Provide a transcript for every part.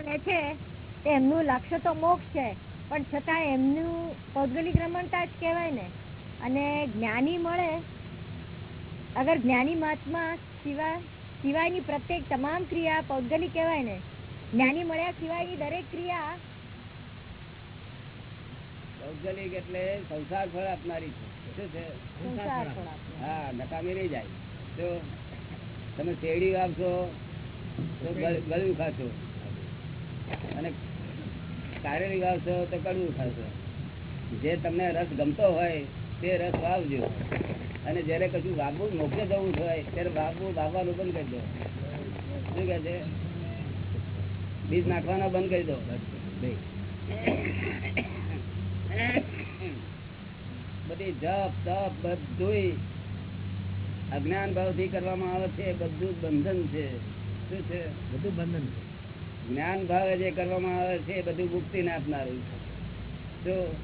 લે છે એમનું લક્ષ્ય તો મોક્ષ છે પણ છતાં એમનું ભૌગોલિક રમણતા જ કહેવાય ને. અને જ્ઞાની મળે અગર જ્ઞાની મહાત્મા સિવાય સિવાયની પ્રત્યેક તમામ ક્રિયા પૌગલિક કહેવાય ને. જ્ઞાની મળ્યા સિવાયની દરેક ક્રિયા પૌદ્ગલિક એટલે સંસાર ફળ આપનારી છે. શું. હા નકામી નહીં જાય. તો તમે શેરડી આપશો તો ગળ- ખાશો. અને કારેલી વાવશો તો કડવું ખાશો જે તમને રસ ગમતો હોય તે રસ વાવજો. અને જયારે કશું વાવવું મોકલે જવું હોય, ત્યારે વાવવું વાવવાનું બંધ કરી દો. શું કહે છે? બીજ નાખવાનો બંધ કરી દો. બધી જપ, તપ બધું અજ્ઞાન ભાવથી કરવામાં આવે છે. બધું બંધન છે. શું છે? બધું બંધન છે. જ્ઞાન ભાવે જે કરવામાં આવે છે એ બધું મુક્તિ ને આપનારું છે. જો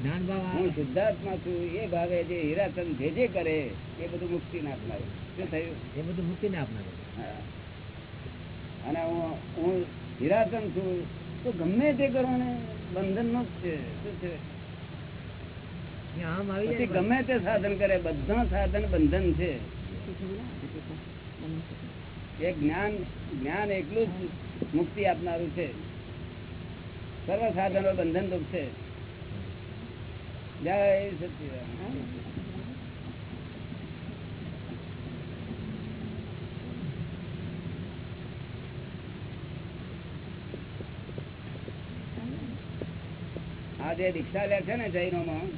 જ્ઞાન ભાવ હું શુદ્ધાત્મા છું એ ભાવે જે હીરાચંદ જે જે કરે એ બધું મુક્તિ ને આપનારું. શું થયું? એ બધું મુક્તિ ને આપનાર. હા. અને હું હું હીરાચંદ છું તો ગમે તે કરો ને બંધન નો જ છે? શું છે ગમે તે સાધન કરે બધા સાધન બંધન છે. એ જ્ઞાન જ્ઞાન એટલું જ મુક્તિ આપનારું છે. સર્વ સાધનો બંધન રૂપ છે. આ જે દીક્ષા લે છે ને જૈનો માં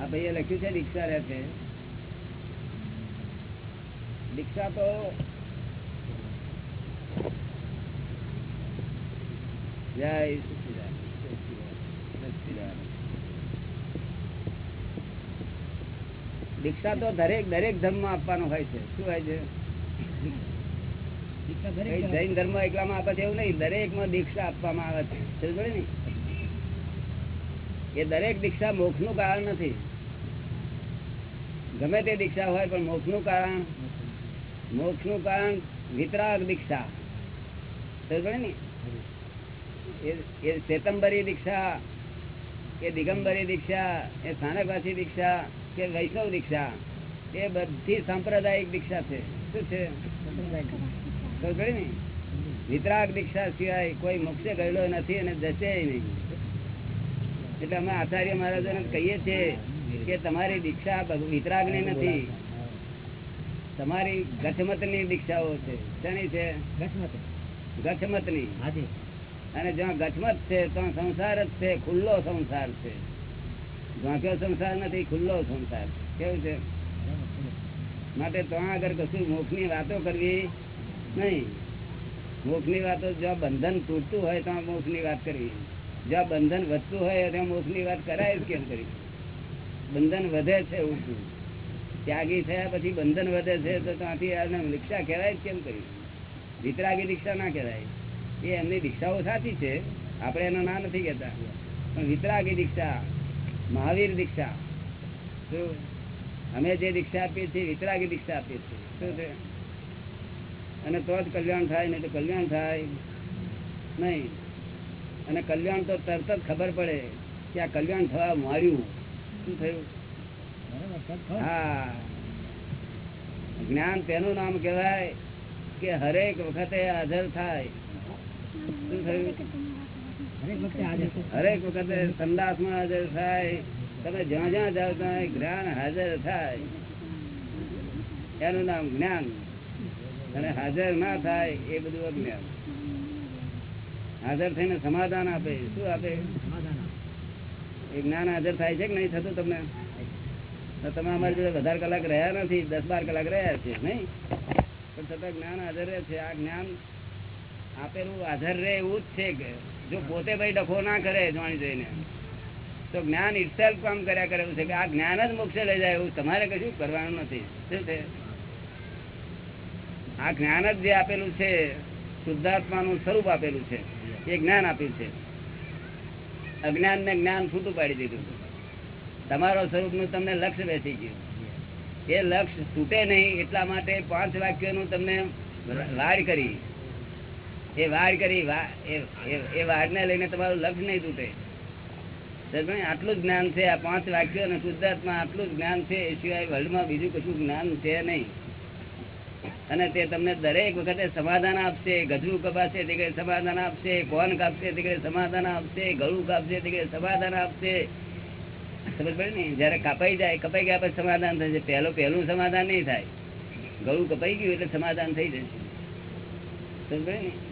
આ ભાઈએ લખ્યું છે દીક્ષા લે છે. દીક્ષા તો જય. દીક્ષા તો દરેક દરેક ધર્મમાં આપવાનું હોય છે. શું હોય છે? જૈન ધર્મ એકલામાં આપે છે એવું નહીં. દરેકમાં દીક્ષા આપવામાં આવે છે. ને? એ દરેક દીક્ષા મોક્ષનું કારણ નથી. ગમે તે દીક્ષા હોય પણ મોક્ષનું કારણ મોક્ષનું કારણ વિતરાગ દીક્ષા. સમજ ને? એ- શ્વેતંબરી દીક્ષા કે દિગંબરી દીક્ષા એ સ્થાનકવાસી દીક્ષા કે વૈષ્ણવ દીક્ષા એ બધી સાંપ્રદાયિક દીક્ષા છે. શું છે? ને? વિતરાગ દીક્ષા સિવાય કોઈ મોક્ષે ગયેલો નથી અને જશે નહીં. એટલે અમે આચાર્ય મહારાજોને કહીએ છીએ કે તમારી દીક્ષા વિતરાગની નથી. તમારી ગઠમતની દીક્ષાઓ છે. શેની છે? ગઠમત. ગઠમતની. હાજી. અને જ્યાં ગઠમત છે, ત્યાં સંસાર જ છે, ખુલ્લો સંસાર છે. ઝાંખ્યો સંસાર નથી, ખુલ્લો સંસાર કેવું છે? માટે ત્યાં આગળ કશું મોક્ષની વાતો કરવી નહીં. મોક્ષની વાતો જ્યાં બંધન તૂટતું હોય, ત્યાં મોખની વાત કરવી. જ્યાં બંધન વધતું હોય, ત્યાં મોખની વાત કરાય જ કેમ કરી? બંધન વધે છે ઊંચું. ત્યાગી થયા પછી બંધન વધે છે, તો ત્યાંથી આને દીક્ષા કહેવાય જ કેમ કરી? વિતરાગી દીક્ષા ના કહેવાય. એ એમની દીક્ષાઓ સાચી છે. આપણે એનો ના નથી કહેતા. પણ વિતરાગી દીક્ષા, મહાવીર દીક્ષા અમે જે દીક્ષા આપીએ છીએ, વિતરાગી દીક્ષા આપીએ છીએ. શું છે? અને તો જ કલ્યાણ થાય, નહીં તો કલ્યાણ થાય. નહીં. અને કલ્યાણ તો તરત જ ખબર પડે કે આ કલ્યાણ થવા માર્યું. શું થયું. હા. જ્ઞાન તેનું નામ કહેવાય કે હરેક વખતે હાજર થાય. હરેક વખતે સંદાસમાં હાજર થાય, તમે જ્યાં જ્યાં જાઓ ત્યાં જ્ઞાન હાજર થાય. એનું નામ જ્ઞાન. અને હાજર ના થાય એ બધું અજ્ઞાન. હાજર થઈને સમાધાન આપે. શું આપે? એ જ્ઞાન હાજર થાય છે કે નહીં થતું તમને? તમે અમારી જોડે વધારે કલાક રહ્યા નથી, દસ બાર કલાક રહ્યા છે, નહીં? પણ છતાં જ્ઞાન હાજર છે. આ જ્ઞાન આપેલું આધાર રે એવું જ છે કે જો પોતે ભાઈ ડખો ના કરે જાણી જઈને, તો જ્ઞાન ઇટસેલ્ફ કામ કર્યા કરે છે. કે આ જ્ઞાન જ મોક્ષે લઈ જાય એવું તમારે કશું કરવાનું નથી. શું છે? આ જ્ઞાન જ જે આપેલું છે, શુદ્ધાત્માનું સ્વરૂપ આપેલું છે, એ જ્ઞાન આપ્યું છે. અજ્ઞાન ને જ્ઞાન છૂટું પાડી દીધું તમારો સ્વરૂપનું તમને લક્ષ્ય બેસી ગયું. એ લક્ષ્ય તૂટે નહીં એટલા માટે પાંચ વાક્યનું તમને લાડ કરી. એ વાડ કરી એ- એ- ને લઈને તમારું લક્ષ્ય નહીં તૂટે. આટલું જ્ઞાન છે આ પાંચ વાક્યો અને શુદ્ધાત્મા આટલું જ્ઞાન છે, એ સિવાય વર્લ્ડમાં બીજું કશું જ્ઞાન છે નહીં. અને તે તમને દરેક વખતે સમાધાન આપશે ગજરું કપાશે, તે સમાધાન આપશે કોન કાપશે, તે સમાધાન આપશે, ગળું કાપશે, તે સમાધાન આપશે. સમજ પડે ને? જયારે કપાઈ જાય, કપાઈ ગયા પછી સમાધાન થશે પહેલો પહેલું સમાધાન નહીં થાય. ગળું કપાઈ ગયું એટલે સમાધાન થઈ જશે. સમજ પડે ને?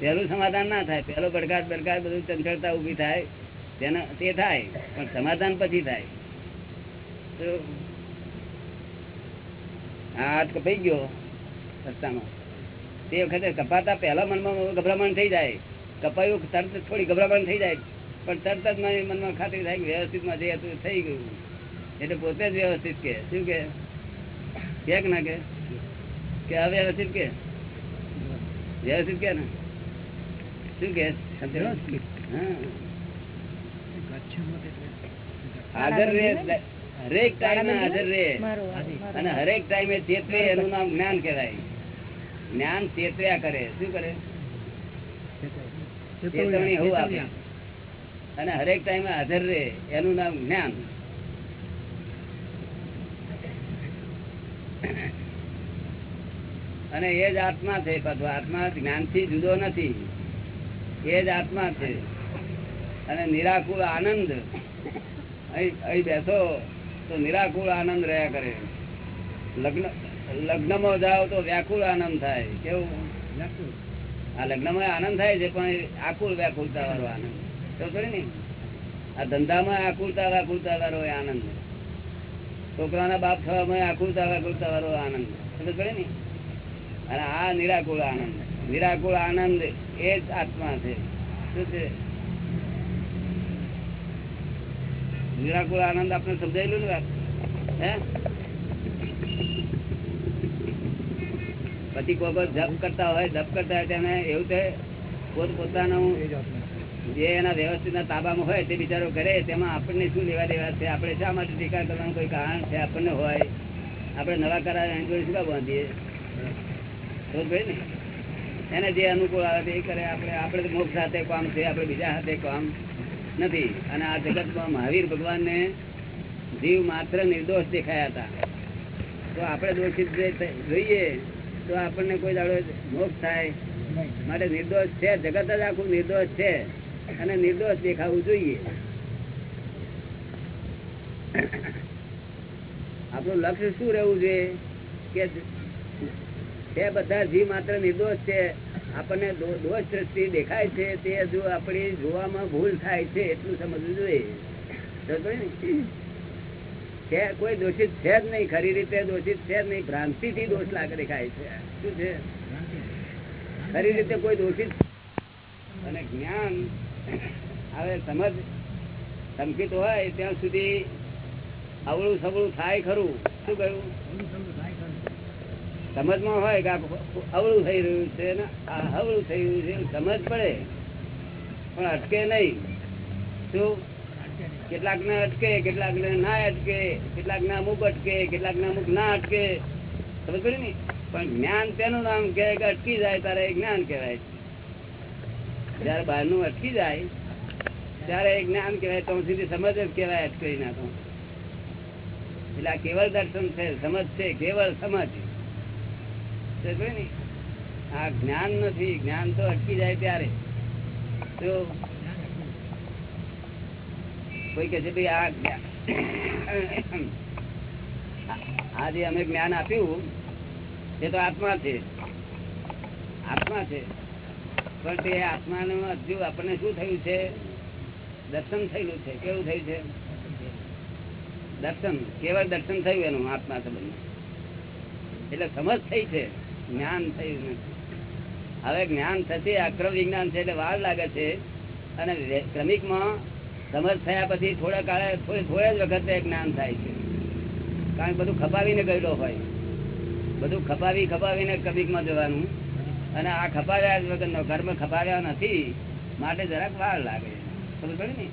પહેલું સમાધાન ના થાય. પહેલો પડકાર પડકાર બધું ચંચળતા ઊભી થાય. તેના, તે થાય, પણ સમાધાન પછી થાય. તો આ હાથ કપાઈ ગયો રસ્તામાં. તે વખતે કપાતા પહેલા મનમાં ગભરામણ થઈ જાય. કપાયું, તરત થોડી ગભરામણ થઈ જાય. પણ તરત જ મારી મનમાં ખાતરી થાય કે વ્યવસ્થિતમાં જે હતું થઈ ગયું. એટલે પોતે જ વ્યવસ્થિત કે. શું કે? કે ના કે અવ્યવસ્થિત કે? વ્યવસ્થિત કે ને? શું કે? હાજર રે હરેક ટાઈમે હાજર રે. અને હરેક ટાઈમે ચેતવે એનું નામ જ્ઞાન કહેવાય. જ્ઞાન ચેતવ્યા કરે. શું કરે? ચેતવણી. હોવું આપે. અને હરેક ટાઈમે હાજર રહે. એનું નામ જ્ઞાન. અને એ જ આત્મા છે પાછું આત્મા જ્ઞાનથી જુદો નથી. એ જ આત્મા છે. અને નિરાકુળ આનંદ. અહીં બેસો તો નિરાકુળ આનંદ રહ્યા કરે. લગ્ન લગ્નમાં જાઓ તો વ્યાકુળ આનંદ થાય. કેવું? આ લગ્નમાં આનંદ થાય છે પણ આકુળ વ્યાકુળતા વાળો આનંદ. તો કરે ને? આ ધંધામાં આકુળતા વ્યાકુળતા વાળો આનંદ. છોકરાના બાપ થવામાં આકુળતા વ્યાકુળતા વાળો આનંદ. તો કરે ને? અને આ નિરાકુળ આનંદ. નિરાકુળ આનંદ એ જ આત્મા છે. શું છે? વિરાકુળ આનંદ આપણે સમજાયેલું ને વાત? હે? પછી કોઈ જપ કરતા હોય જપ કરતા હોય તેને એવું છે પોત પોતાનું જે એના વ્યવસ્થિત તાબામાં હોય તે બિચારો કરે તેમાં આપણને શું લેવા દેવા છે? આપણે શા માટે ટીકા કરવાનું કોઈ કારણ છે આપણને હોય? આપણે નવા કરાર એન્જોય શું બાંધીએ? તો ભાઈ ને? એને જે અનુકૂળ આવે એ કરે. આપણે આપણે મોક્ષ સાથે કામ છે, આપણે બીજા હાથે કામ નથી. અને આ જગતમાં મહાવીર ભગવાનને જીવ માત્ર નિર્દોષ દેખાયા હતા. તો આપણે દોષિત જોઈએ, તો આપણને કોઈ દાડો મોક્ષ થાય. માટે નિર્દોષ છે. જગત જ આખું નિર્દોષ છે. અને નિર્દોષ દેખાવું જોઈએ. આપણું લક્ષ્ય શું રહેવું જોઈએ? કે તે બધા જીવ માત્ર નિર્દોષ છે. આપણને દોષ દ્રષ્ટિ દેખાય છે, તે હજુ આપણી જોવામાં ભૂલ થાય છે એટલું સમજવું જોઈએ. કોઈ દોષિત છે જ નહીં, ખરી રીતે દોષિત છે જ નહીં ભ્રાંતિ થી દોષ લાગે, દેખાય છે. શું છે? ખરી રીતે કોઈ દોષિત અને જ્ઞાન હવે સમજ સંકિત હોય ત્યાં સુધી અવળું સવળું થાય ખરું. શું કહ્યું? સમજમાં હોય કે અવળું થઈ રહ્યું છે ને, આ હવળું થઈ રહ્યું છે સમજ પડે. પણ અટકે નહીં. શું? કેટલાક ને અટકે, કેટલાક ને ના અટકે, કેટલાક ને અમુક અટકે, કેટલાક ને અમુક ના અટકે. સમજ પડે ને? પણ જ્ઞાન તેનું નામ કે અટકી જાય તારે જ્ઞાન કહેવાય જયારે બહારનું અટકી જાય, ત્યારે જ્ઞાન કહેવાય, તો સીધી સમજ જ કહેવાય અટકી નાખો એટલે આ કેવળ દર્શન છે, સમજ છે, કેવળ સમજ. જ્ઞાન નથી, જ્ઞાન તો અટકી જાય ત્યારે. કોઈ કે છે, ભાઈ, આ આ અમે જ્ઞાન આપ્યું, એ તો આત્મા છે. આત્મા છે. પણ તે આત્માનું હજુ આપણને શું થયું છે? દર્શન થયેલું છે. કેવું થયું છે? દર્શન. કેવળ દર્શન થયું એનું? આત્મા સંબંધ એટલે સમજ થઈ છે. જ્ઞાન થયું નથી. હવે જ્ઞાન થશે અક્રમ વિજ્ઞાન છે એટલે વાર લાગે છે. અને ક્રમિકમાં સમજ થયા પછી થોડા કાળે થોડા જ વખતે જ્ઞાન થાય છે. કારણ કે બધું ખપાવીને ગયેલો હોય. બધું ખપાવી, ખપાવીને ક્રમિકમાં જવાનું. અને આ ખપાવ્યા જ વગરનો કર્મ ખપાવ્યા નથી, માટે જરાક વાર લાગે સમજ પડે ને?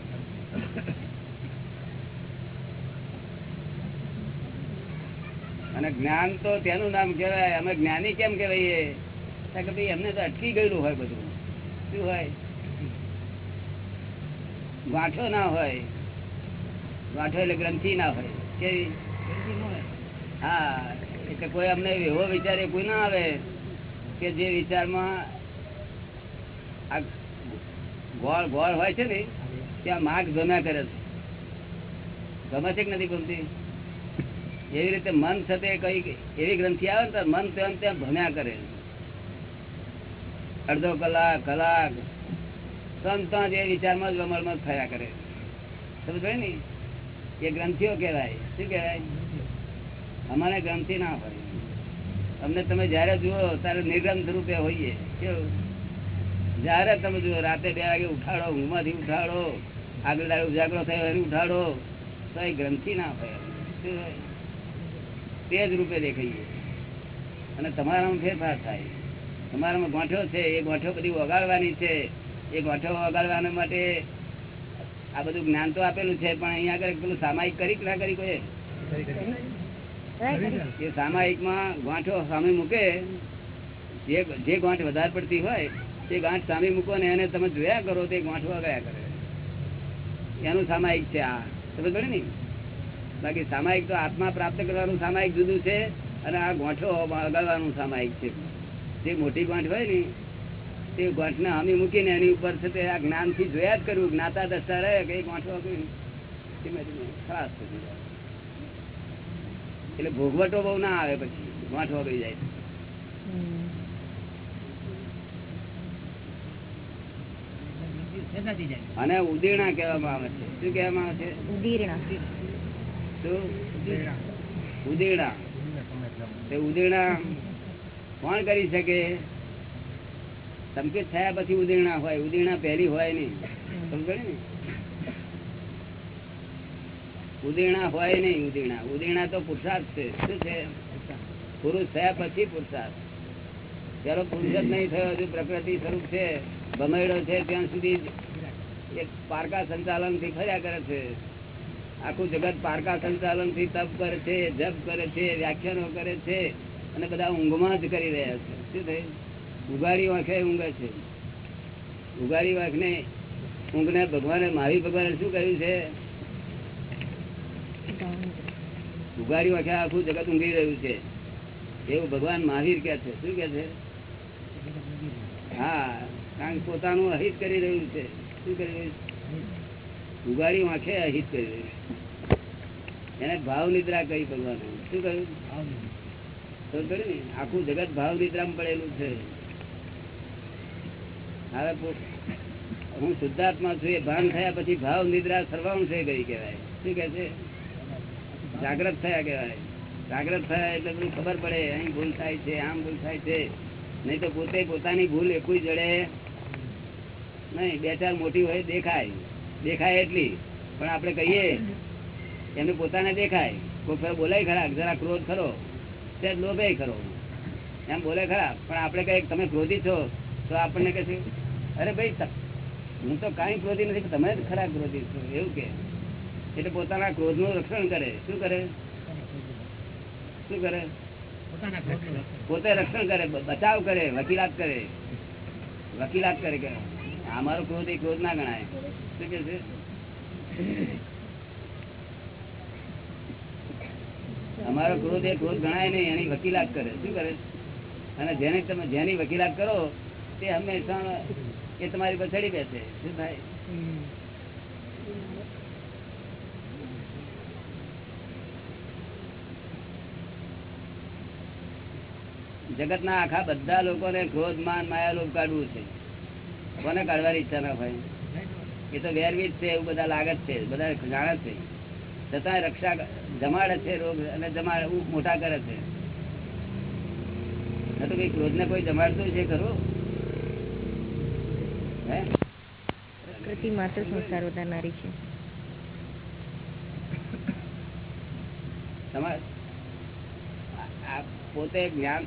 અને જ્ઞાન તો તેનું નામ કહેવાય. અમે જ્ઞાની કેમ કહેવાય કે ભાઈ એમને તો અટકી ગયેલું હોય બધું. શું હોય? ગાંઠો ના હોય. ગાંઠો એટલે ગ્રંથિ ના હોય. કેવી? હા એટલે કોઈ અમને એવો વિચાર એ કોઈ ના આવે કે જે વિચારમાં આ ગોળ ગોળ હોય છે ને ત્યાં માર્ગ ગમ્યા કરે છે. ગમે છે કે નથી ગમતી. એવી રીતે મન સાથે કઈ એવી ગ્રંથિ આવે ને મન તેમ તેમ ભમ્યા કરે. અડધો કલાક કલાક સંતો એ વિચારમાં જ વમળમાં થયા કરે. સમજ ને? એ ગ્રંથિઓ કહેવાય. શું કહેવાય? અમારે ગ્રંથિ ના હોય. અમને તમે જયારે જુઓ ત્યારે નિર્ગ્રંથ રૂપે હોઈએ. કેવું? જયારે તમે જુઓ, રાતે બે વાગે ઉઠાડો, ઊંઘમાંથી ઉઠાડો, આગળ ઉજાગરો થયો, એને ઉઠાડો, તો એ ગ્રંથિ ના હોય. શું હોય? તે જ રૂપે દેખાઈએ અને તમારામાં ફેરફાર થાય. તમારામાં ગોઠો છે એ ગોઠો બધી વગાડવાની છે. એ ગોઠો વગાડવાના માટે આ બધું જ્ઞાન તો આપેલું છે પણ અહીંયા આગળ પેલું સામાયિક કરી કે ના કરી કોઈ? એ સામાયિકમાં ગોઠો સામે મૂકે જે જે ગાંઠ વધારે પડતી હોય તે ગાંઠ સામે મૂકો ને એને તમે જોયા કરો તે ગાંઠ વગાયા કરે. એનું સામાયિક છે આ. સમજ પડે ને? બાકી સામાયિક તો આત્મા પ્રાપ્ત કરવાનું સામાયિક જુદું છે અને આ ગોઠો વગાડવાનું સામાયિક છે. જે મોટી ગાંઠ હોય ને તે ગાંઠને હમી મૂકીને એની ઉપર છે તે આ જ્ઞાનથી જોયા જ કરવું જ્ઞાતા દસતા રહે કે ગાંઠો ધીમે ધીમે ખલાસ થતી જાય એટલે ભોગવટો બહુ ના આવે પછી ગાંઠ વગડી જાય અને ઉદીરણા કહેવામાં આવે છે. શું કહેવામાં આવે છે? ઉદીર્ણ. ઉદીરણા કોણ કરી શકે? સંકેત થયા પછી ઉદેણા હોય ઉદેણા પહેલી હોય નહીં. સમજે ને? ઉદેણા હોય નહીં ઉદેણા ઉદેણા તો પુરુષાર્થ છે. શું છે? પુરુષ થયા પછી પુરુષાર્થ. પેલો પુરુષ જ નહીં થયો, હજુ પ્રકૃતિ સ્વરૂપ છે. ભમેડો છે, ત્યાં સુધી એક પારકા સંચાલનથી ફર્યા કરે છે. આખું જગત પારકા સંચાલનથી તપ કરે છે, જપ કરે છે, વ્યાખ્યાનો કરે છે અને બધા ઊંઘમાં જ કરી રહ્યા છે. શું થયું? ઉઘાડી વાંખે ઊંઘે છે. ઉઘાડી વાંખ ને ઊંઘ ને ભગવાને, મહાવીર ભગવાને શું કહ્યું છે? ઉઘાડી વાંખે આખું જગત ઊંઘી રહ્યું છે. એવું ભગવાન મહાવીર કે છે. શું કે છે? હા, કારણ પોતાનું અહિત કરી રહ્યું છે. શું કરી રહ્યું છે? ઉગાડી વાંખે અહિત કરી રહ્યું એને ભાવ નિદ્રા કહી ભગવાન. શું કહ્યું? ને? આખું જગત ભાવ નિદ્રામાં પડેલું છે. હું શુદ્ધાત્મા છું એ ભાન થયા પછી ભાવ નિદ્રા સર્વાંશ ગઈ કહેવાય? શું કે છે? જાગ્રત થયા કહેવાય. જાગ્રત થયા એટલે બધું ખબર પડે. અહીં ભૂલ થાય છે, આમ ભૂલ થાય છે. નહીં તો પોતે પોતાની ભૂલ એકુય જડે નહીં. બે ચાર મોટી હોય દેખાય. દેખાય એટલી. પણ આપણે કહીએ એમને પોતાને દેખાય. કોઈ ખરો બોલાય ખરા જરા ક્રોધ ખરો તે લોભે ખરો. એમ બોલે ખરા પણ આપણે કહીએ તમે ક્રોધી છો તો આપણને કહે અરે ભાઈ હું તો કાંઈ ક્રોધી નથી તમે જ ખરા ક્રોધી છો એવું કે. એટલે પોતાના ક્રોધનું રક્ષણ કરે. શું કરે? શું કરે. પોતે રક્ષણ કરે બચાવ કરે વકીલાત કરે. વકીલાત કરે કે અમારો ક્રોધ એ ક્રોધ ના ગણાય. શું કે છે? અમારો ક્રોધ એ ક્રોધ ગણાય નહીં, એની વકીલાત કરે. શું કરે? અને જેને તમે જેની વકીલાત કરો, તે હંમેશા એ તમારી પછાડી બેસે. શું થાય? જગત ના આખા બધા લોકોને ક્રોધ માન માયા લોભ કાઢવું છે. કોને કાઢવાની ઈચ્છા ના હોય? એ તો વેરવીજ છે એવું બધા લાગત છે બધા જાણે છે. છતાં રક્ષા જમાડે છે રોગ અને જમાડે મોટા કરે છે. તો કઈ રોજ ને કોઈ જમાડતું છે ખરું? હે? પ્રકૃતિ માત્ર સંસાર વધારનારી છે. પોતે જ્ઞાન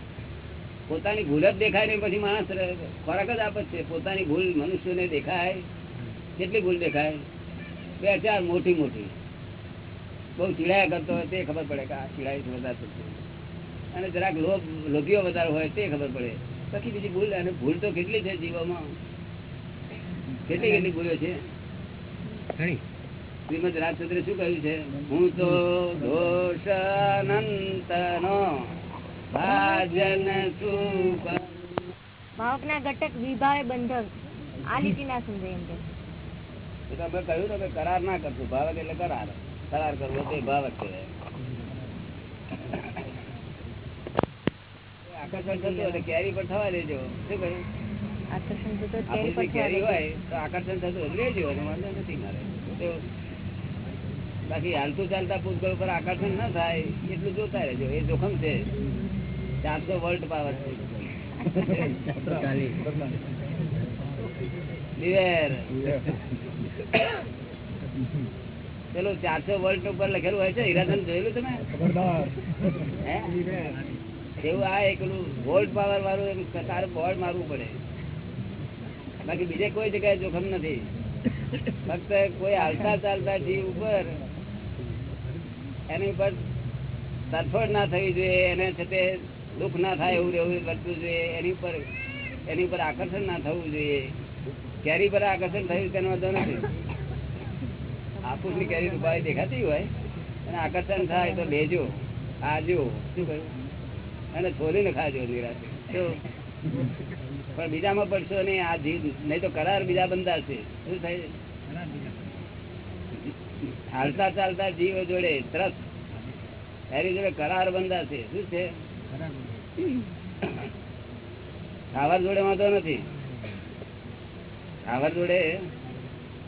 પોતાની ભૂલ જ દેખાય નહીં પછી માણસ ખોરાક જ આપે છે. પોતાની ભૂલ મનુષ્યને દેખાય. કેટલી ભૂલ દેખાય? બે ચાર મોટી મોટી. બહુ ચીડાયા કરતો હોય તે ખબર પડે કે આ ચીડાય વધારે થતું અને જરાક લોભ લોભીઓ વધારે હોય તે ખબર પડે. પછી બીજી ભૂલ અને ભૂલ તો કેટલી છે જીવોમાં કેટલી કેટલી ભૂલો છે. શ્રીમદ રાજચંદ્ર શું કહ્યું છે? હું તો દોષ અનંત નો ભાજન સુખ ભાવકના ઘટક વિભાવે બંધન. આ લીટી ના સમજાય એમ કે. એ કહ્યું તમે કરાર ના કરશો. ભાવક એટલે કરાર. કરાર કરવો તે ભાવક કહેવાય. આકર્ષણ થતું એટલે કેરી પર થવા દેજો. શું કહ્યું? આકર્ષણ તો તો કેરી પર કેરી હોય તો આકર્ષણ થતું લેજો એનો વાંધો નથી મારે. બાકી હાલતું ચાલતા પૂતગળ પર આકર્ષણ ના થાય એટલું જોતા રહેજો. એ જોખમ છે. ચારસો વોલ્ટ પાવર ચલો ચારસો વોલ્ટ ઉપર લખેલું હોય છે હીરાધન જોયેલું તમે? એવું આ એકલું વોલ્ટ પાવર વાળું એમ સારું બોર્ડ મારવું પડે. બાકી બીજે કોઈ જગ્યાએ જોખમ નથી. ફક્ત કોઈ હાલતા ચાલતા જીવ ઉપર એની ઉપર તરફડ ના થવી જોઈએ એને છતે દુઃખ ના થાય એવું રહેવું કરતું જોઈએ. એની ઉપર એની ઉપર આકર્ષણ ના થવું જોઈએ. કેરી પર આકર્ષણ થયું તેનો વાંધો નથી. આફૂસની કેરી રૂપાળી દેખાતી હોય, અને આકર્ષણ થાય તો લેજો, ખાજો. શું કહ્યું? અને છોલીને ખાજો નિરાશે પણ બીજામાં પડશો નહીં, આ જીવ નહીં તો કરાર બીજા બંધાશે શું થાય? હાલતા ચાલતા જીવ જોડે, ત્રસ. એની જોડે કરાર બંધાશે શું છે? ખાવાર જોડે વાંધો નથી. ખાવાર જોડે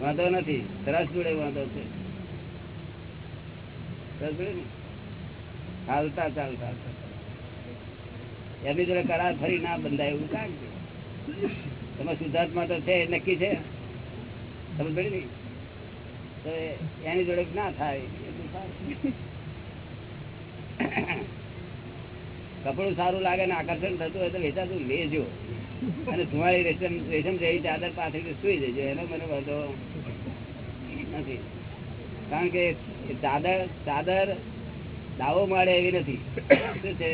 વાંધો નથી. ત્રસ જોડે વાંધો છે? હાલતા ચાલતા એમની જોડે કરાર ફરી ના બંધાય એવું કાઢજો તમે શુદ્ધાત્મા તો છે, એ નક્કી છે. સમજ પડી નહીં તો એની જોડે ના થાય. એટલું સારું. કપડું સારું લાગે ને આકર્ષણ થતું હોય તો વેચાતું લેજો. અને તમારી રેશમ રેશમ જેવી ચાદર પાથરી સુઈ જજો. એનો મને વાંધો નથી. કારણ કે ચાદર ચાદર દાવો મળે એવી નથી. શું છે?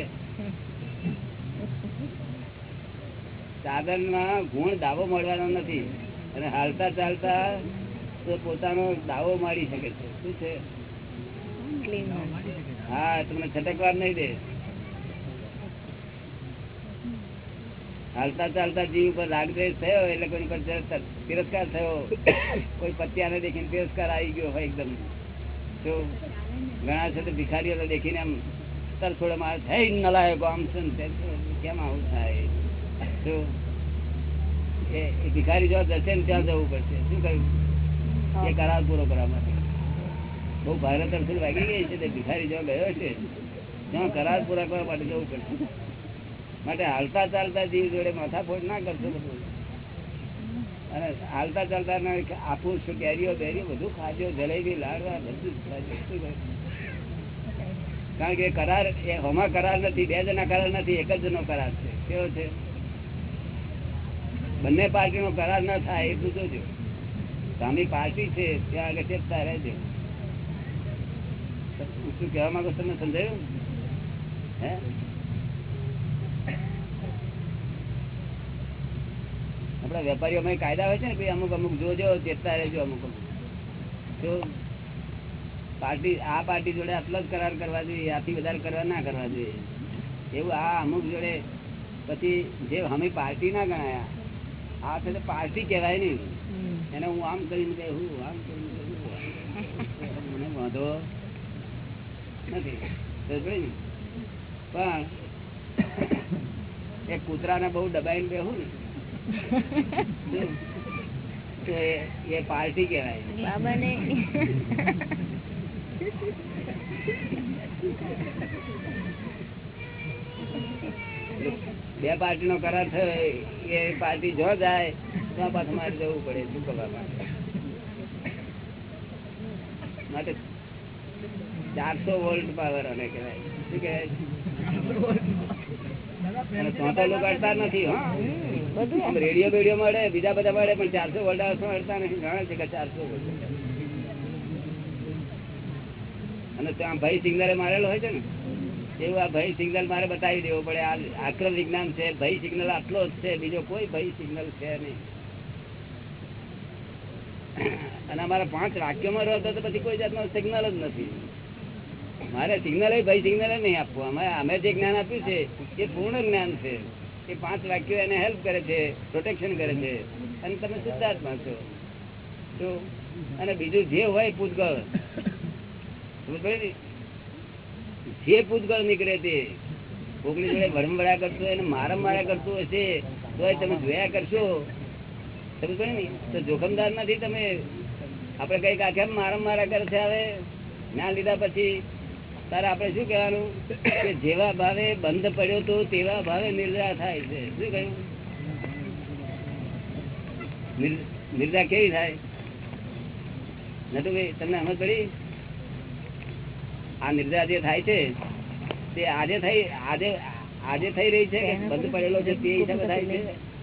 ચાદરમાં ગુણ દાવો મળવાનો નથી. અને હાલતા ચાલતા તો પોતાનો દાવો મારી શકે છે. શું છે? હા તમને છટકવાર નહીં દે. હાલતા ચાલતા જીવ ઉપર રાગદ્વેષ થયો એટલે કોઈ પર તિરસ્કાર થયો. કોઈ પત્યાને દેખીને તિરસ્કાર આવી ગયો હોય એકદમ. તો ઘણા છે તો ભિખારીઓ દેખીને આમ તરછોડે મારે થઈ નલાયકો આમ છે. કેમ આવું થાય? તો એ એ ભિખારી જો જશે ને ત્યાં જવું પડશે. શું કહ્યું? એ કરાર પૂરો કરવા માટે. બહુ ભારે તરફ વાગી ગઈ છે તે ભિખારી જો ગયો છે ત્યાં કરાર પૂરા કરવા માટે જવું પડશે. માટે હાલતા ચાલતા જીવ જોડે માથાફોડ ના કરશો બધું. અને હાલતા ચાલતા આપું છું કેરીઓ બેરીઓ બધું ખાજો, જલેબી, લાડવા, બધું? કારણ કે કરાર એ હોમાં કરાર નથી, બે જણા કરાર નથી, એક જ જણનો કરાર છે. કેવો છે? બંને પાર્ટીનો કરાર ના થાય એટલું જોજો સામી પાર્ટી છે, ત્યાં આગળ ચેપતા રહેજો. શું કહેવા માંગો તમને સમજાયું? હે? આપણા વેપારીઓમાં કાયદા હોય છે ને ભાઈ અમુક અમુક જોજો ચેતતા રહેજો અમુક અમુક. તો પાર્ટી આ પાર્ટી જોડે આટલો જ કરાર કરવા જોઈએ આથી વધારે કરવા ના કરવા જોઈએ. એવું આ અમુક જોડે પછી જે અમે પાર્ટી ના ગણાયા આ તો પાર્ટી કહેવાય નહીં. એને હું આમ કરીને કહે હું આમ કરીને. મને વાંધો નથી? પણ એ કૂતરાને બહુ દબાઈને બેહું ને તો એ- પાર્ટી કહેવાય. બાબાને બે પાર્ટી નો કરાર થયો એ પાર્ટી જો જાય ત્યાં પાછું મારે જવું પડે શું કરવા માટે? માટે ચારસો વોલ્ટ પાવર અને કહેવાય. શું કહેવાય? તો તો લોકો અડતા નથી હા. રેડિયો બેડિયો મળે, બીજા બધા મળે, પણ ચારસો વોલ્ટ અડતા નથી જાણે છે કે ચારસો અને ત્યાં ભાઈ સિગ્નરે મારેલો હોય છે ને, એવું આ ભાઈ સિગ્નલ મારે બતાવી દેવો પડે. આ આક્રમ વિજ્ઞાન છે, ભાઈ સિગ્નલ આટલો જ છે, બીજો કોઈ ભાઈ સિગ્નલ છે નહીં. અને અમારા પાંચ વાક્યોમાં રહો તો પછી કોઈ જાતનો સિગ્નલ જ નથી. મારે સિગ્નલ ભાઈ સિગ્નલ નહીં આપવું. અમે અમે જે જ્ઞાન આપ્યું છે, એ પૂર્ણ જ્ઞાન છે. એ પાંચ વાક્યો એને હેલ્પ કરે છે પ્રોટેક્શન કરે છે. અને તમે શુદ્ધાત્મા છો. તો અને બીજું જે હોય પૂતગળ? જે પૂતગળ નીકળે તે, કોકની જોડે વરમવડા કરતો એને મારમ મારા કરતો હશે તો તમે જોયા કરશો. સમજ ને તો જોખમદાર નથી તમે. આપણે કંઈક આખે મારમ મારા કરે છે હવે. ના લીધા પછી તારે આપણે શું કહેવાનું? કે જેવા ભાવે બંધ પડ્યો તો તેવા ભાવે નિર્જા થાય છે. શું કહ્યું? નિર- નિર્જા કેવી થાય? નટુભાઈ તમને સમજ પડી? આ નિર્જા જે થાય છે? તે આજે થઈ આજે આજે થઈ રહી છે બંધ પડેલો છે તે હિસાબે થાય છે?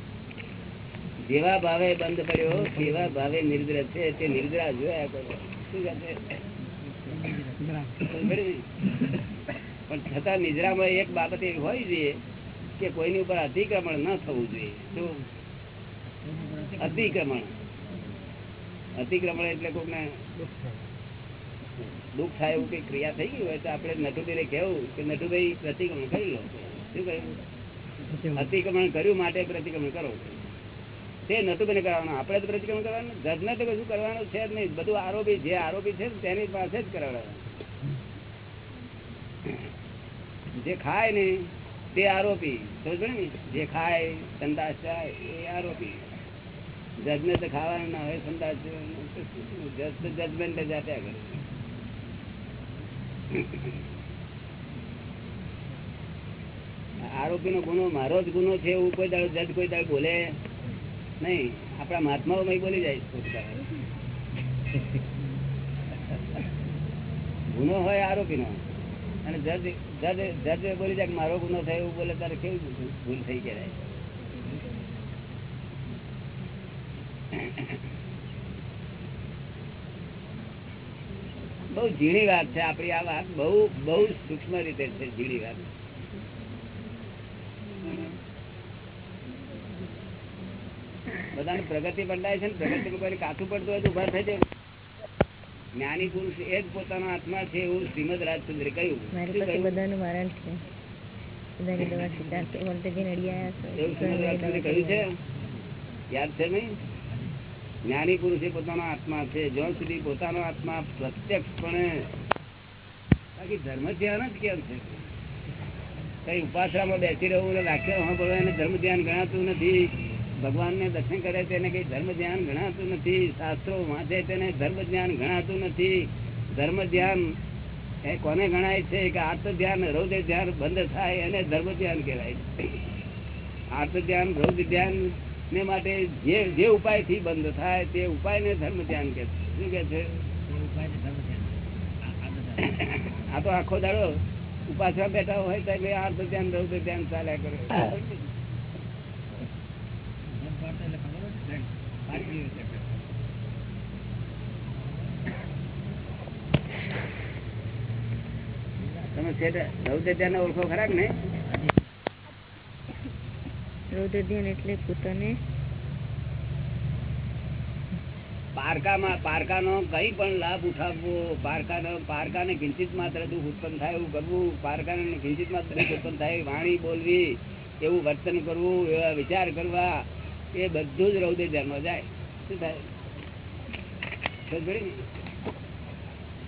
જેવા ભાવે બંધ પડ્યો તેવા ભાવે નિર્દ્ર છે તે નિર્દ્રા જોયા કરો. શું કહે? પણ છતાં નિજરામાં એક બાબત એવી હોય જોઈએ કે કોઈની ઉપર અતિક્રમણ ન થવું જોઈએ. શું અતિક્રમણ. અતિક્રમણ એટલે કોઈને દુઃખ થાય. એવું કઈ ક્રિયા થઈ ગઈ હોય તો આપણે નટુભાઈ કેવું કે નટુભાઈ પ્રતિક્રમણ કરી લો. શું કહ્યું? અતિક્રમણ કર્યું માટે પ્રતિક્રમણ કરો. તે નટુભાઈ કરવાનું. આપણે તો પ્રતિક્રમણ કરવાનું? જજને તો કશું કરવાનું છે જ નહીં. બધું આરોપી જે આરોપી છે તેની પાસે જ કરાવવાનું જે ખાય ને તે આરોપી જે ખાય, સંદાસ એ આરોપી. જજને તો ખાવાનું ના હોય, સંદાસ જજ તો જજમેન્ટ જ કરે. આરોપી નો ગુનો, મારો જ ગુનો છે, એવું કોઈ દાડો, જજ કોઈ દાડો બોલે નહીં. આપણા મહાત્માઓ બોલી જાય. ગુનો હોય આરોપી નો અને જજ જજ જજ મારો ગુનો થયો એવું બોલે, તારે કેવું ભૂલ થઈ કહેવાય બહુ ઝીણી વાત છે આપડી આ વાત. બહુ બહુ સૂક્ષ્મ રીતે છે ઝીણી વાત. બધાની પ્રગતિ બંધાય છે ને પ્રગતિ કોઈ કાચું પડતું હોય તો ઊભા થઈ જાય જ્ઞાની પુરુષ એ જ પોતાનો આત્મા છે એવું શ્રીમદ રાજચંદ્ર કહ્યું. યાદ છે નહીં? જ્ઞાની પુરુષ એ પોતાનો આત્મા છે. જ્યાં સુધી પોતાનો આત્મા પ્રત્યક્ષપણે બાકી ધર્મ ધ્યાન જ કેમ છે? કઈ ઉપાસનામાં બેસી રહેવું લાખ્યો હા સાંભળવું એને ધર્મ ધ્યાન ગણાતું નથી. ભગવાનને દર્શન કરે તેને કઈ ધર્મ ધ્યાન ગણાતું નથી, શાસ્ત્રો વાંચે તેને ધર્મ ધ્યાન ગણાતું નથી. ધર્મ ધ્યાન એ કોને ગણાય છે કે આર્ત ધ્યાન રૌદ્ર ધ્યાન બંધ થાય એને ધર્મ ધ્યાન કહેવાય છે. આર્ત ધ્યાન રૌદ્ર ધ્યાન ને માટે જે જે ઉપાયથી બંધ થાય તે ઉપાય ને ધર્મ ધ્યાન કે. શું કે છે? આ તો આખો દાડો ઉપાસવા બેઠા હોય તો આર્ત ધ્યાન રૌદ્ર ધ્યાન ચાલ્યા કરે. તમે ઓળખો એટલે પોતાને પારકામાં પારકાનો કઈ પણ લાભ ઉઠાવવો પારકાનો પારકાને કિંચિત માત્ર દુઃખ ઉત્પન્ન થાય એવું કરવું પારકાને કિંચિત માત્ર દુઃખ ઉત્પન્ન થાય વાણી બોલવી એવું વર્તન કરવું એવા વિચાર કરવા એ બધું જ રૌદ્ર ધ્યાનમાં જાય શું થાય?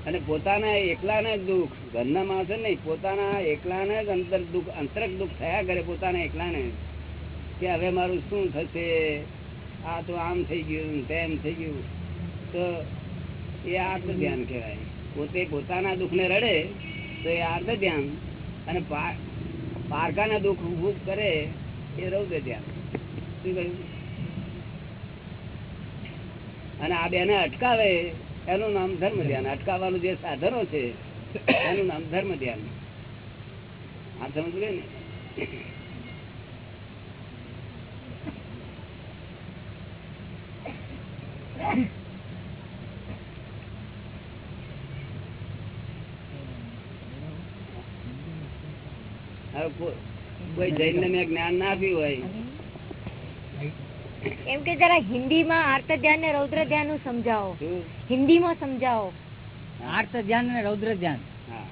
અને પોતાના એકલાને દુઃખ, ઘરના માણસો નહીં, પોતાના એકલાને જ અંતર દુઃખ, અંતરક દુઃખ થયા કરે પોતાના એકલાને. કે હવે મારું શું થશે? આ તો આમ થઈ ગયું, તેમ થઈ ગયું. તો એ આર્થ ધ્યાન કહેવાય. પોતે પોતાના દુઃખને રડે, તો એ આર્થ ધ્યાન અને પારકાના દુઃખ ઉભું કરે, એ રૌદ્ર ધ્યાન શું કહ્યું? અને આ બેને અટકાવે, એનું નામ ધર્મ ધ્યાન અટકાવવાનું જે સાધનો છે, એનું નામ ધર્મ ધ્યાન આ સમજ ને? કોઈ જૈન ને મેં જ્ઞાન ના આપ્યું હોય એમ કે જરા હિન્દીમાં આર્ત ધ્યાન ને રૌદ્ર ધ્યાન નું સમજાવો શું હિન્દીમાં સમજાવો આર્ત ધ્યાન અને રૌદ્ર ધ્યાન હા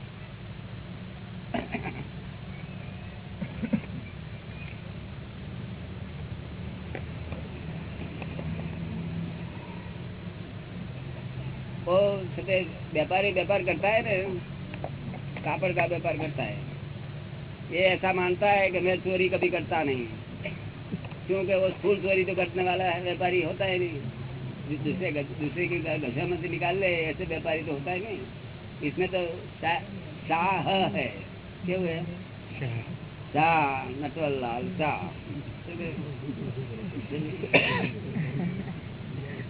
वो छठे व्यापारी व्यापार करता है ना कापड़ का व्यापार करता है ये ऐसा मानता है कि मैं चोरी कभी करता नहीं क्योंकि वो फूल चोरी तो करने वाला है व्यापारी होता है नहीं। दूसरे दूसरे की घसा में से निकाल ले ऐसे व्यापारी तो होता है नहीं। इसमें तो शाह है। क्यों है शाह नटवर लाल शाह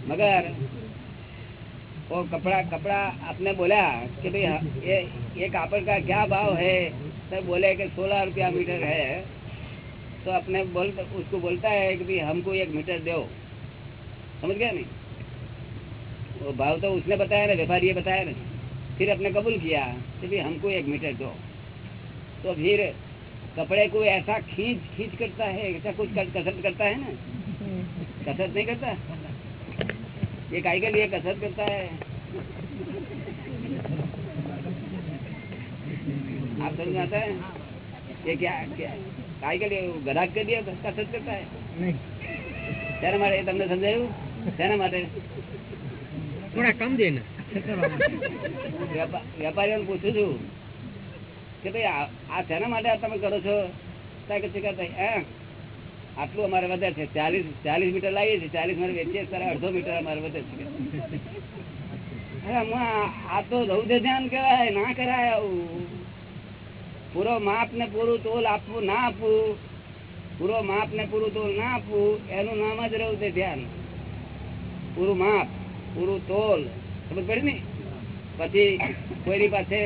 मगर वो कपड़ा कपड़ा आपने बोला कि भाई ये ये कापड़ का क्या भाव है? तो बोले कि सोलह रुपया मीटर है। तो अपने बोल, उसको बोलता है कि हमको एक मीटर दो। समझ गया नहीं? वो भाव तो उसने बताया ना, व्यापारी ये बताया ना। फिर अपने कबूल किया कि भाई, हमको एक मीटर दो। तो फिर कपड़े को ऐसा खींच खींच करता है, ऐसा कुछ कर- कसरत करता है ना? कसरत नहीं करता? ये गाय के लिए कसरत करता है। आप समझ आता है? ये क्या क्या? કાઈ તેના માટે તમને સમજાયું? તેના માટે? થોડા કમ દે વેપારીઓને પૂછું છું કે ભાઈ આ શેના માટે તમે કરો છો? આટલું અમારે વધે છે ચાલીસ ચાલીસ મીટર લાવીએ છીએ ચાલીસ મારે વેચીએ ત્યારે અડધો મીટર અમારે વધે છે. આ તો ધૌધ ધ્યાન કહેવાય ના કરાય આવું. પૂરો માપ ને પૂરું તોલ આપવું ના આપવું પૂરો માપ ને પૂરું તોલ ના આપવું એનું નામ જ રૌદ્ર ધ્યાન. પૂરું માપ પૂરું તોલ. સમજ પડી ને? પછી કોઈની પાસે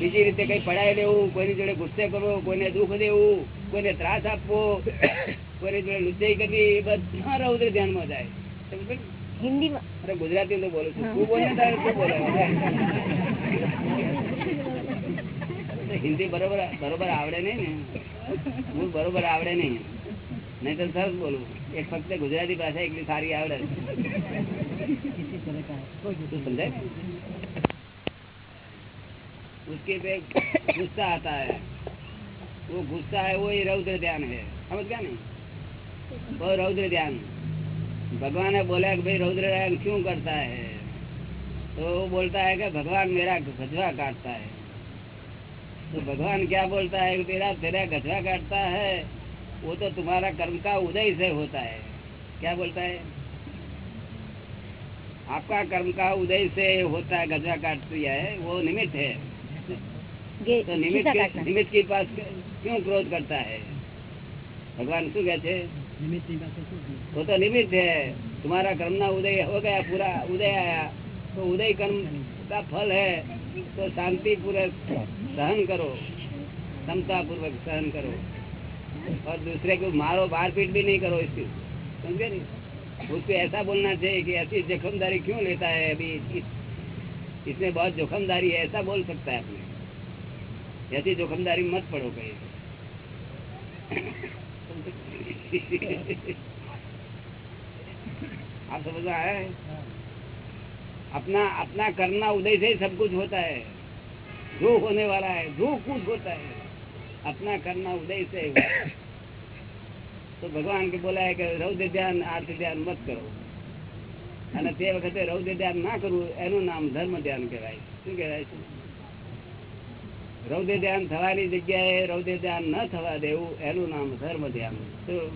બીજી રીતે કઈ પડાવી દેવું કોઈની જોડે ગુસ્સે કરવો કોઈને દુઃખ દેવું કોઈને ત્રાસ આપવો કોઈની જોડે લુચાઈ કરવી એ બધા રૌદ્ર ધ્યાનમાં જાય. સમજ પડી? હિન્દીમાં. અરે ગુજરાતી તો બોલું છું. તું બોલે તારે શું બોલે હિન્દી બરોબર બરોબર આવડે નહીં ને હું બરોબર આવડે નહીં નહીં તો સરસ બોલું એક ફક્ત ગુજરાતી ભાષા એટલી સારી આવડે તું समझे उसके पे गुस्सा आता है वो गुस्सा है वो ही रौद्र ध्यान है समझ गया नहीं वो रौद्र ध्यान भगवान ने बोला कि भाई रौद्र ध्यान क्यों करता है तो वो बोलता है कि भगवान मेरा गजवा काटता है तो भगवान क्या बोलता है कि तेरा तेरा गजवा काटता है वो तो तुम्हारा कर्म का उदय से होता है क्या बोलता है आपका कर्म का उदय से होता है गजवा काट दिया है वो निमित्त है ગે- तो निमित्त ખિસ્સા के કાઢના. निमित्त के पास क्यों क्रोध करता है भगवान शू कहते वो तो निमित्त है तुम्हारा कर्म ना उदय हो गया पूरा उदय आया तो उदय कर्म का फल है शांति पूर्वक सहन करो क्षमता पूर्वक सहन करो। और दूसरे को मारो मार पीट भी नहीं करो इसकी समझे नहीं? उसको ऐसा बोलना चाहिए कि ऐसी जोखमदारी क्यों लेता है अभी? इस, इसमें बहुत जोखमदारी है ऐसा बोल सकता है अपने। ऐसी जोखमदारी मत पड़ो कहीं। आप समझ आया है? अपना अपना करना उदय से ही सब कुछ होता है जो होने वाला है जो कुछ होता है अपना करना उदय से ही होता है। તો ભગવાન કે બોલાય કે રૌદ્ર ધ્યાન આર્થ ધ્યાન મત કરો અને તે વખતે રૌદ્ર ધ્યાન ના કરવું એનું નામ ધર્મ ધ્યાન કહેવાય શું કહેવાય છે રૌદ્ર ધ્યાન થવાની જગ્યાએ રૌદ્ર ધ્યાન ન થવા દેવું એનું નામ ધર્મ ધ્યાન શું?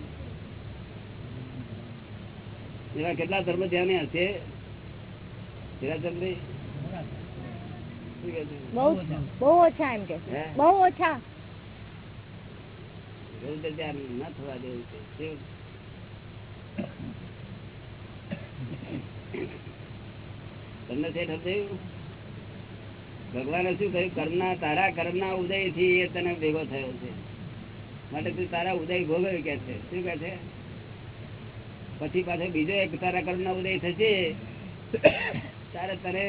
એવા કેટલા ધર્મ ધ્યાન હશે છે? બહુ ઓછા એમ કે. બહુ ઓછા. રૌદ્ર થવા દેવું છે. તમને શેઠ સમજાયું ભગવાને શું કહ્યું? કર્મના તારા કર્મના ઉદયથી એ તને ભેગો થયો છે. માટે તું તારા ઉદય ભોગવ કે છે? શું કે છે? પછી પાછો બીજો એક તારા કર્મના ઉદય થશે. ત્યારે તને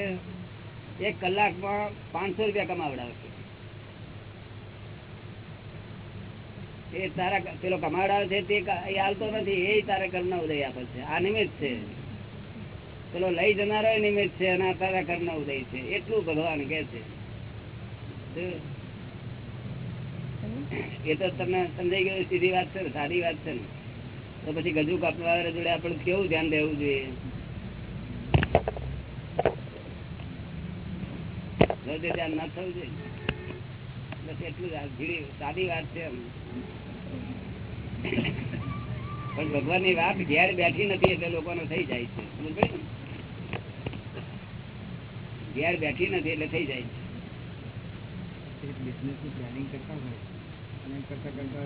એક કલાકમાં પાંચસો રૂપિયા કમાવડાવશે એ તારા પેલો કમાવડાવે છે તે એ નથી, એ તારા કર્મ ઉદય આપે છે. આ નિમિત્ત છે. પેલો લઈ જનારો નિમિત્ત છે અને આ તારા કર્મ ઉદય છે. એટલું ભગવાન કે છે. એ તો તમને સમજાઈ ગયું, સીધી વાત છે સારી વાત છે ને. તો પછી ગજુ કાપવા જોડે આપણે કેવું ધ્યાન દેવું જોઈએ? જો ધ્યાન ના થવું જોઈએ. એટલું જ સાદી વાત છે પણ ભગવાનની વાત ઘેર બેઠી નથી એટલે લોકોને થઈ જાય છે. ઘેર બેઠી નથી એટલે થઈ જાય છે. બિઝનેસનું પ્લાનિંગ કરતા હોય. કરતા કરતા